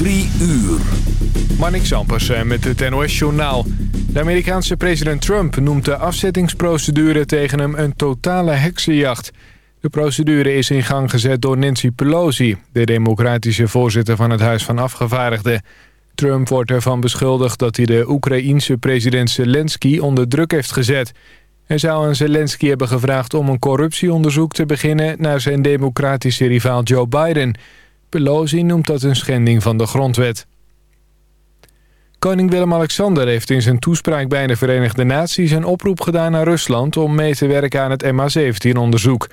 Drie uur. Marnik Sampers met het NOS-journaal. De Amerikaanse president Trump noemt de afzettingsprocedure tegen hem een totale heksenjacht. De procedure is in gang gezet door Nancy Pelosi, de democratische voorzitter van het Huis van Afgevaardigden. Trump wordt ervan beschuldigd dat hij de Oekraïense president Zelensky onder druk heeft gezet. Hij zou aan Zelensky hebben gevraagd om een corruptieonderzoek te beginnen naar zijn democratische rivaal Joe Biden... Pelosi noemt dat een schending van de grondwet. Koning Willem-Alexander heeft in zijn toespraak bij de Verenigde Naties... een oproep gedaan naar Rusland om mee te werken aan het MH17-onderzoek.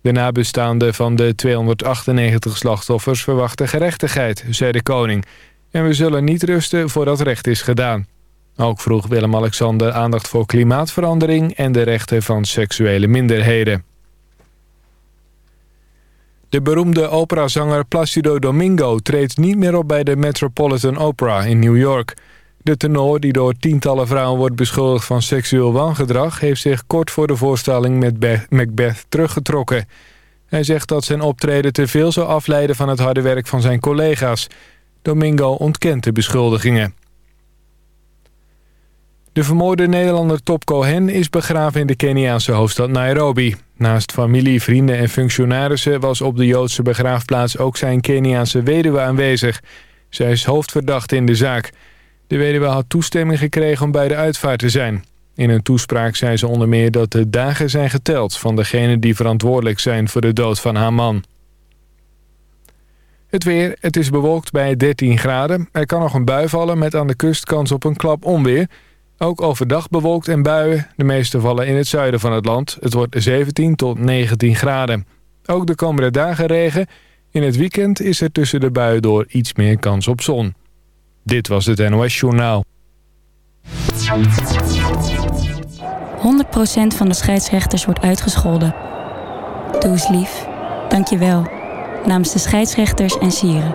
De nabestaanden van de 298 slachtoffers verwachten gerechtigheid, zei de koning. En we zullen niet rusten voordat recht is gedaan. Ook vroeg Willem-Alexander aandacht voor klimaatverandering... en de rechten van seksuele minderheden. De beroemde operazanger Placido Domingo treedt niet meer op bij de Metropolitan Opera in New York. De tenor, die door tientallen vrouwen wordt beschuldigd van seksueel wangedrag... heeft zich kort voor de voorstelling met Macbeth teruggetrokken. Hij zegt dat zijn optreden te veel zou afleiden van het harde werk van zijn collega's. Domingo ontkent de beschuldigingen. De vermoorde Nederlander Top Cohen is begraven in de Keniaanse hoofdstad Nairobi. Naast familie, vrienden en functionarissen was op de Joodse begraafplaats ook zijn Keniaanse weduwe aanwezig. Zij is hoofdverdachte in de zaak. De weduwe had toestemming gekregen om bij de uitvaart te zijn. In een toespraak zei ze onder meer dat de dagen zijn geteld... van degenen die verantwoordelijk zijn voor de dood van haar man. Het weer, het is bewolkt bij 13 graden. Er kan nog een bui vallen met aan de kust kans op een klap onweer... Ook overdag bewolkt en buien. De meeste vallen in het zuiden van het land. Het wordt 17 tot 19 graden. Ook de komende dagen regen. In het weekend is er tussen de buien door iets meer kans op zon. Dit was het NOS Journaal. 100% van de scheidsrechters wordt uitgescholden. Doe eens lief. Dank je wel. Namens de scheidsrechters en sieren.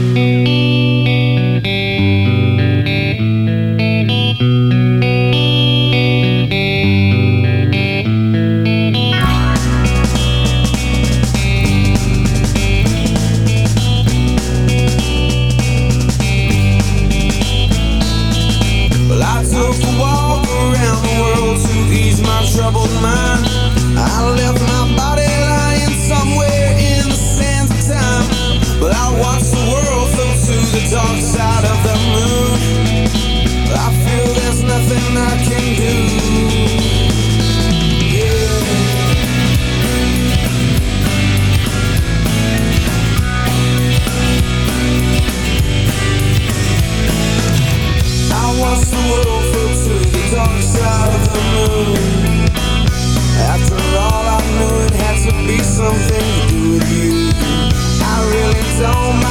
After all, I knew it had to be something to do with you. I really don't mind.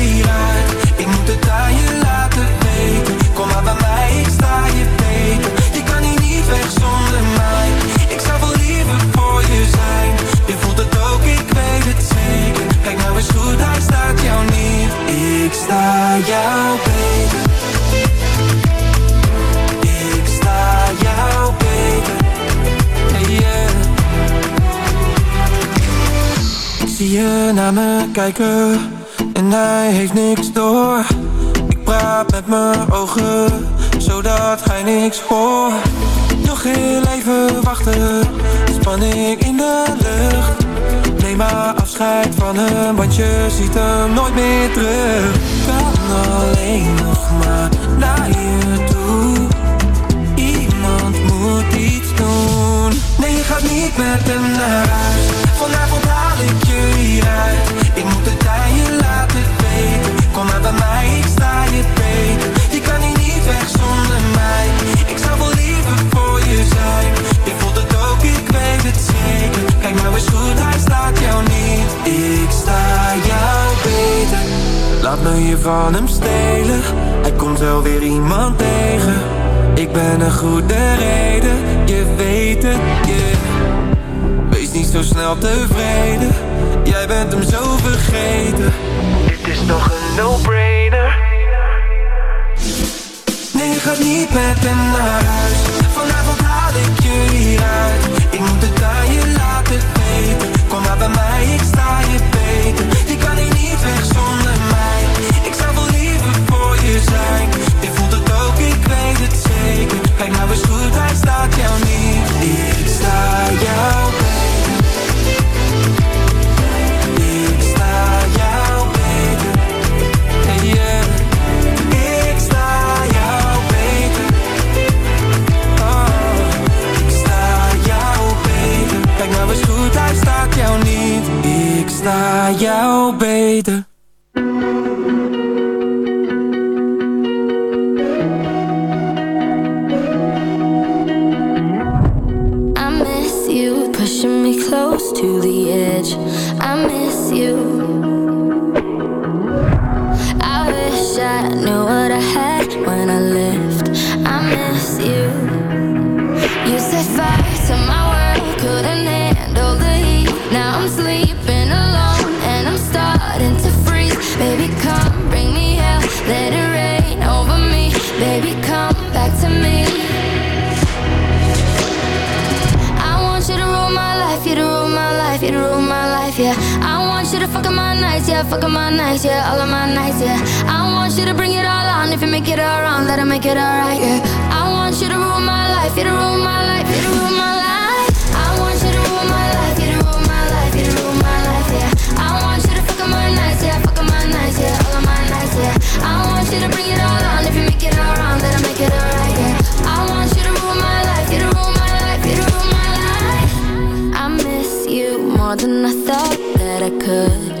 Ik moet het aan je laten weten. Kom maar bij mij, ik sta je beter. Je kan hier niet weg zonder mij. Ik zou wel liever voor je zijn. Je voelt het ook, ik weet het zeker. Kijk nou eens goed, hij staat jou niet. Ik sta jou beter. Ik sta jou beter. Yeah. Ik zie je naar me kijken en hij heeft niks door. Ik praat met mijn ogen, zodat hij niks hoort. Nog heel even wachten, spanning in de lucht. Neem maar afscheid van hem, want je ziet hem nooit meer terug Kan alleen nog maar naar je toe Iemand moet iets doen Nee, je gaat niet met hem naar huis Vanavond haal ik je hieruit Ik moet het aan bij ik sta je beter. Je kan hier niet weg zonder mij. Ik zou wel liever voor je zijn. Je voelt het ook, ik weet het zeker. Kijk nou eens goed, hij staat jou niet. Ik sta jou beter. Laat me je van hem stelen. Hij komt wel weer iemand tegen. Ik ben een goede reden. Je weet het, yeah. Wees niet zo snel tevreden. Jij bent hem zo vergeten Toch een no-brainer. Nee, je gaat niet met hem naar huis. Vanavond haal ik je hieruit Ik moet het aan je laten weten. Kom maar bij mij, ik sta je beter. Je kan hier niet weg zonder mij. Ik zou wel liever voor je zijn. Je voelt het ook, ik weet het zeker. Kijk nou eens goed, Kijk nou eens goed, hij staat jou niet. Ik sta jou beter up my nights, yeah, fuck my nights, yeah, all of my nights, yeah. I want you to bring it all on, if you make it all wrong, that'll make it alright, yeah. I want you to rule my life, you to rule my life, you to rule my life. I want you to rule my life, you to rule my life, you to rule my life, yeah. I want you to fuck my nights, yeah, fuck my nights, yeah, all of my nights, yeah. I want you to bring it all on, if you make it all wrong, that'll make it alright, yeah. I want you to rule my life, you to rule my life, you to rule my life. I miss you more than I thought that I could.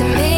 amazing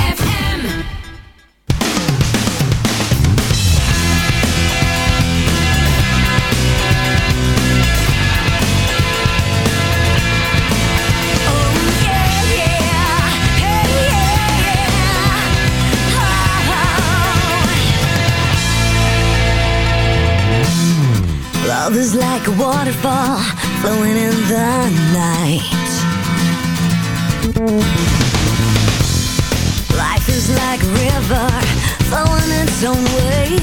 like a waterfall flowing in the night. Life is like a river flowing its own way.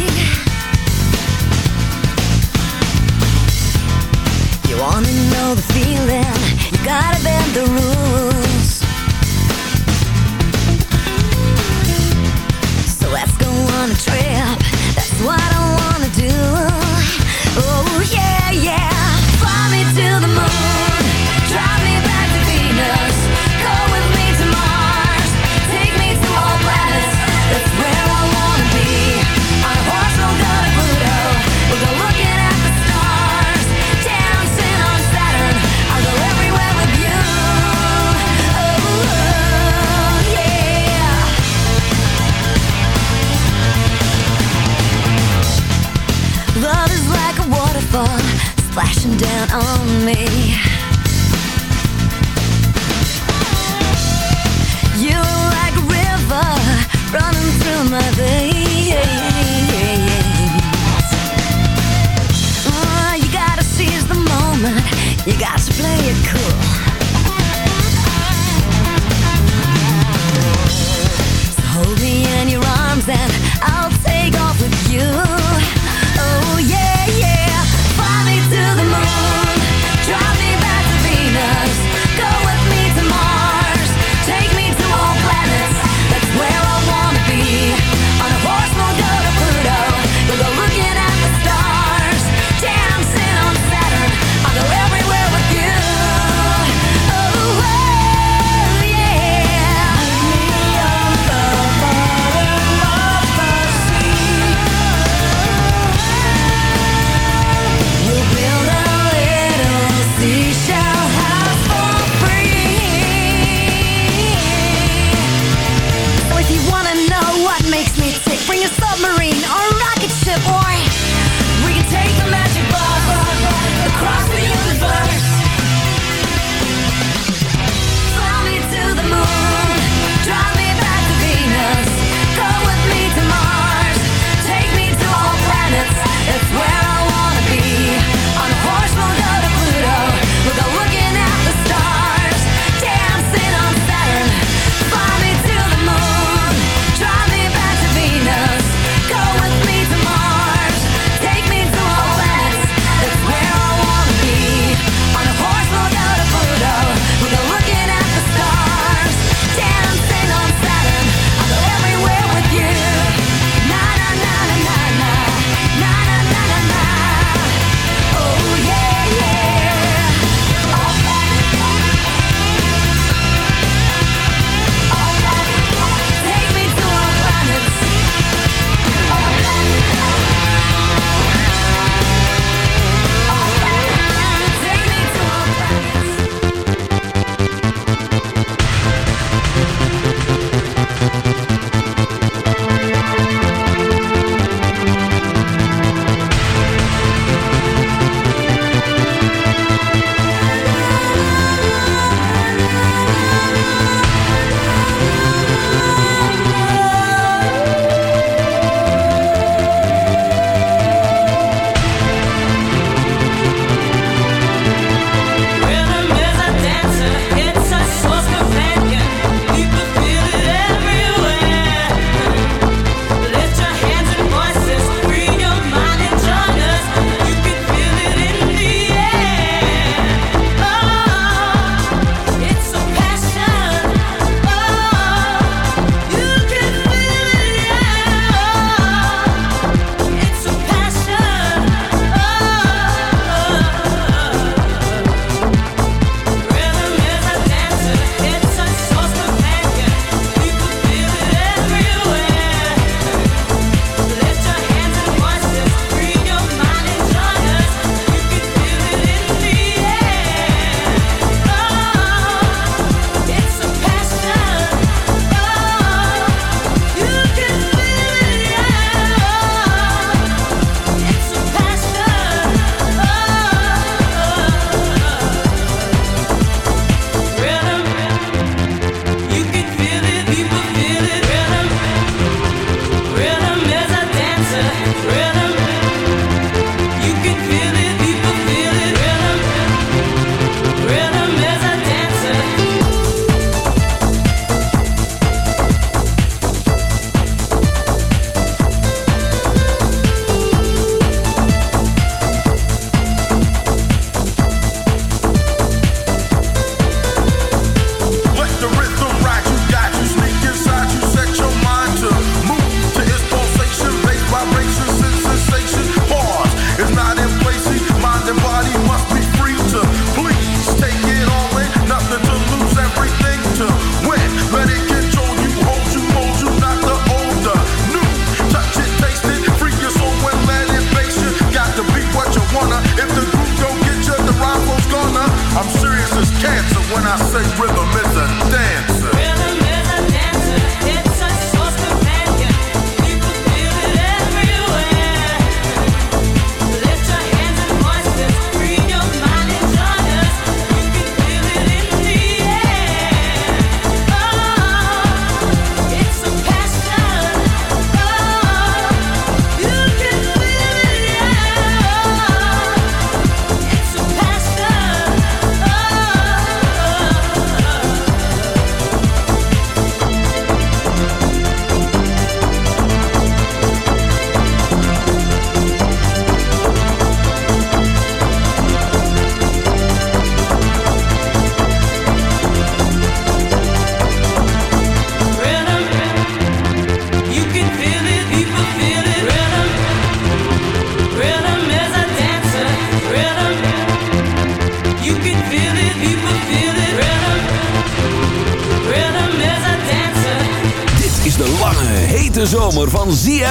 You wanna know the feeling? You gotta bend the rules.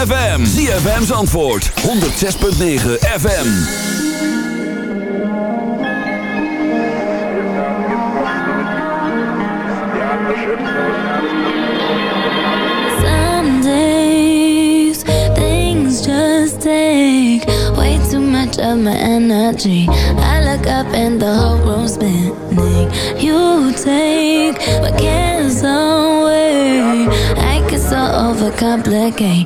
ZFM. ZFM's antwoord. 106.9 FM. Sundays things just take way too much of my energy I look up and the whole room's spinning You take my cares away I can so overcomplicate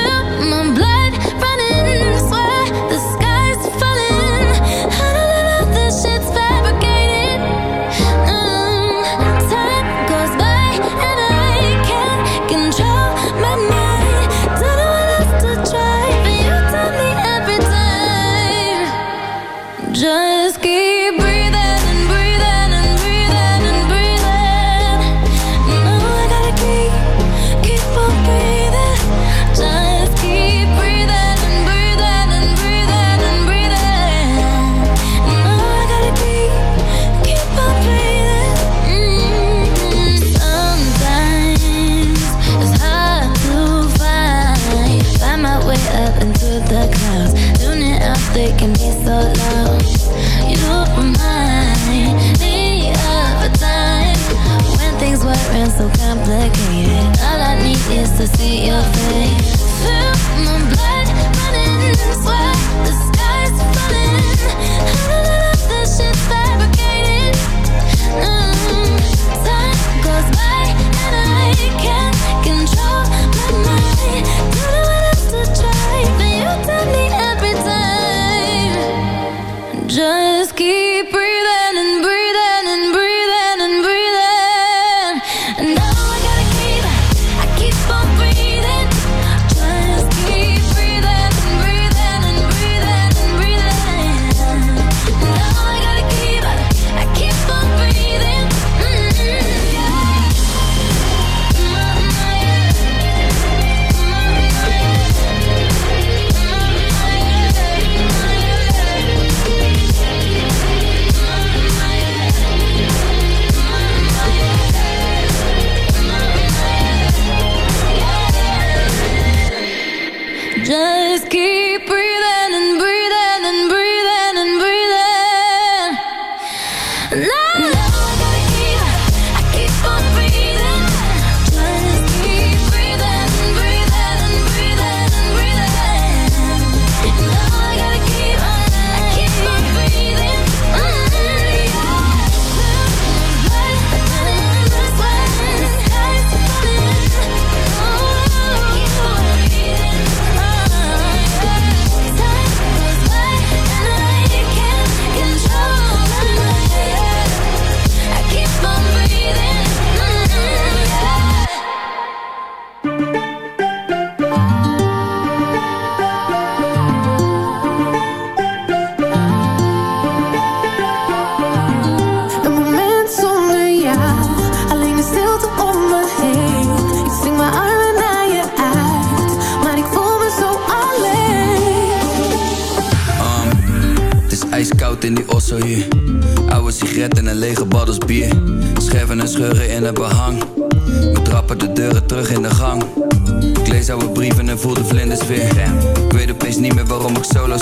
Eh,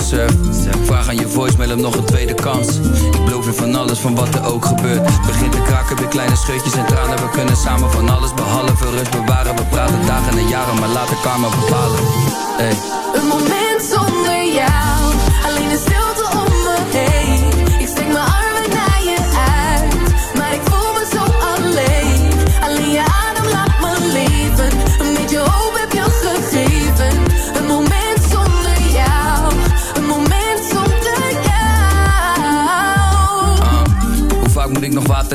vraag aan je voicemail hem nog een tweede kans. Ik beloof je van alles, van wat er ook gebeurt. Begint te kraken, weer kleine scheutjes en tranen. We kunnen samen van alles behalve rust bewaren. We praten dagen en jaren, maar laat de karma bepalen. Hey. Een moment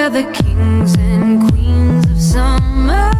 we're the kings and queens of summer.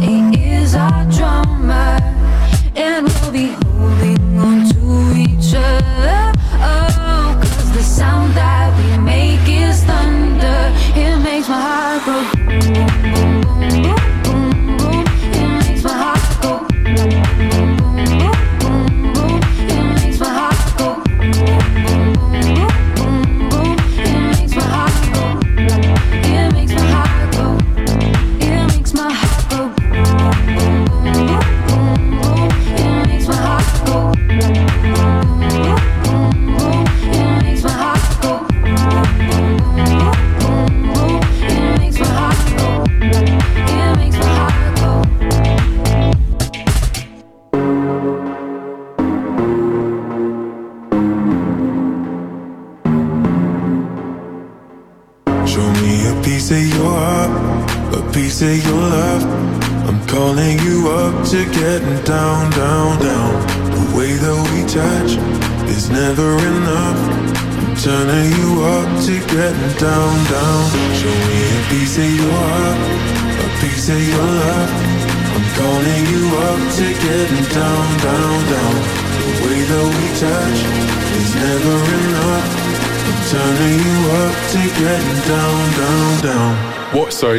it is our drum.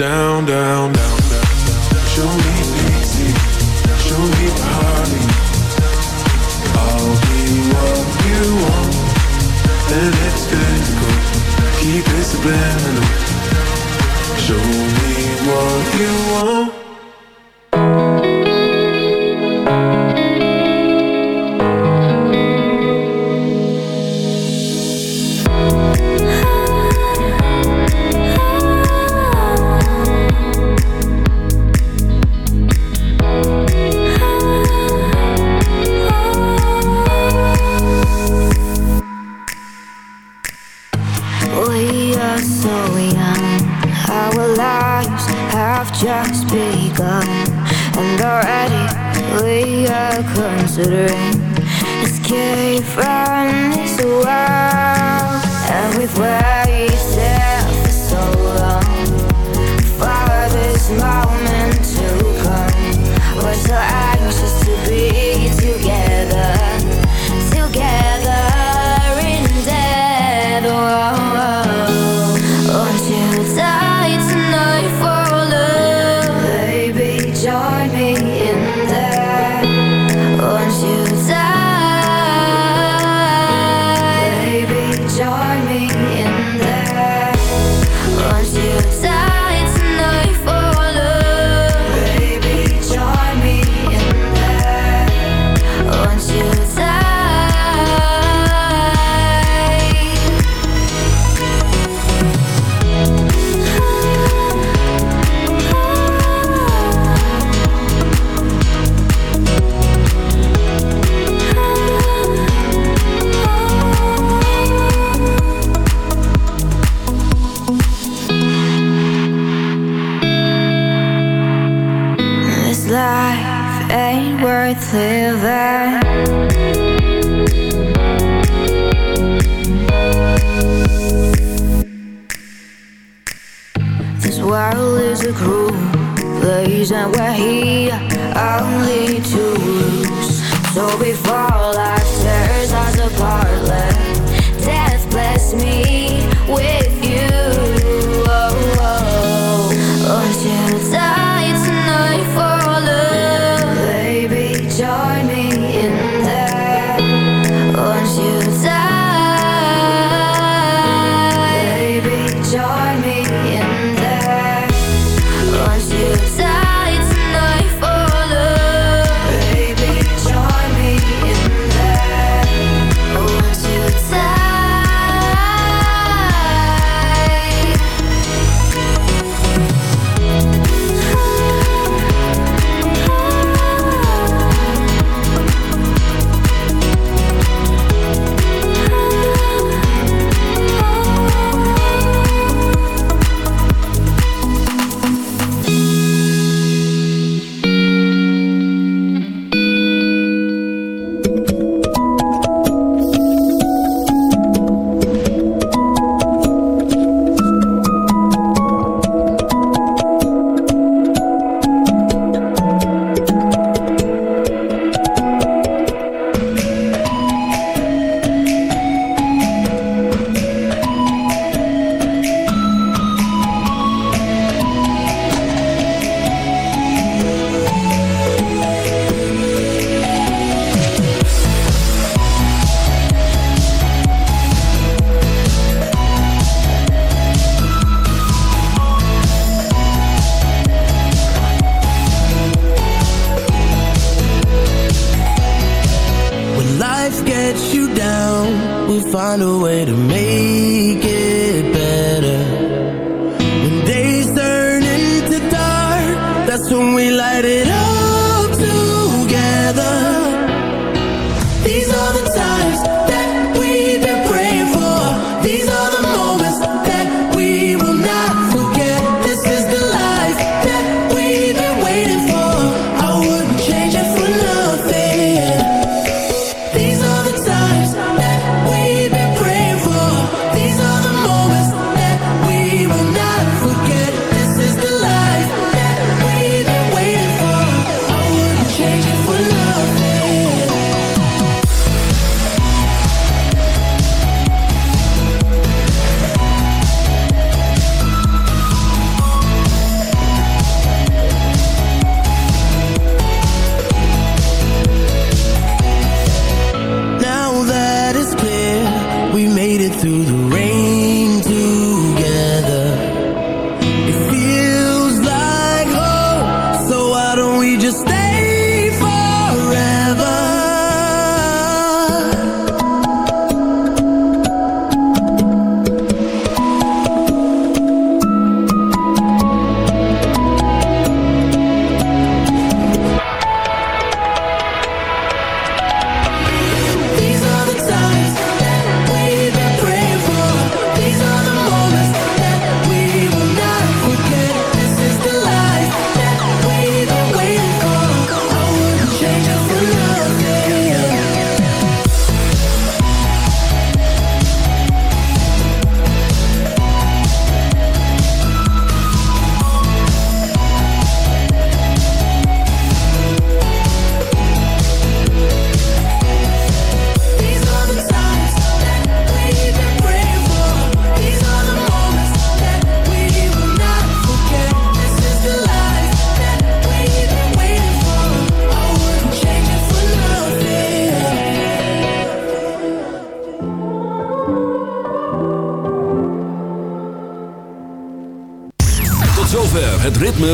down, down, down, down. Show me pity, show me honey. I'll be what you want, and it's physical. Keep it subliminal. Show me what you want. where he